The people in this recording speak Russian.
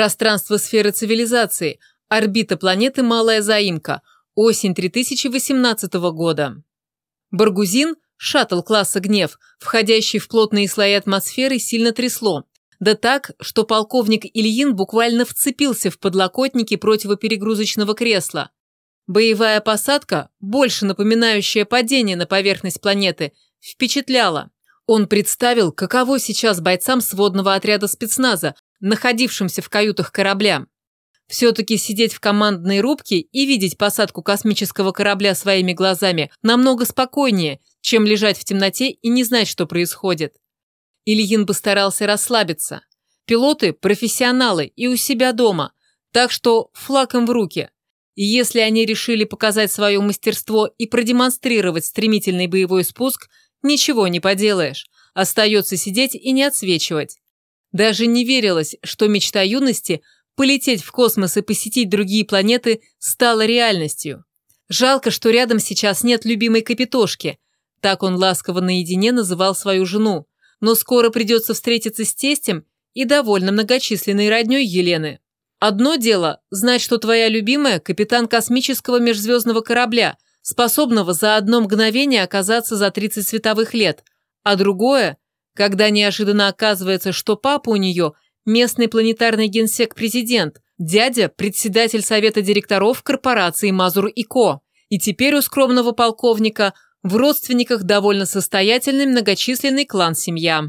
Пространство сферы цивилизации. Орбита планеты Малая Заимка. Осень 3018 года. Баргузин, шаттл класса «Гнев», входящий в плотные слои атмосферы, сильно трясло. Да так, что полковник Ильин буквально вцепился в подлокотники противоперегрузочного кресла. Боевая посадка, больше напоминающая падение на поверхность планеты, впечатляла. Он представил, каково сейчас бойцам сводного отряда спецназа, находившимся в каютах корабля. Все-таки сидеть в командной рубке и видеть посадку космического корабля своими глазами намного спокойнее, чем лежать в темноте и не знать, что происходит. Ильин постарался расслабиться. Пилоты – профессионалы и у себя дома, так что флаг им в руки. И если они решили показать свое мастерство и продемонстрировать стремительный боевой спуск, ничего не поделаешь. Остается сидеть и не отсвечивать. Даже не верилось, что мечта юности – полететь в космос и посетить другие планеты – стала реальностью. Жалко, что рядом сейчас нет любимой капитошки. Так он ласково наедине называл свою жену. Но скоро придется встретиться с тестем и довольно многочисленной родней Елены. Одно дело – знать, что твоя любимая – капитан космического межзвездного корабля, способного за одно мгновение оказаться за 30 световых лет, а другое – когда неожиданно оказывается, что папа у нее – местный планетарный генсек-президент, дядя – председатель совета директоров корпорации Мазур и Ко, и теперь у скромного полковника в родственниках довольно состоятельный многочисленный клан-семья.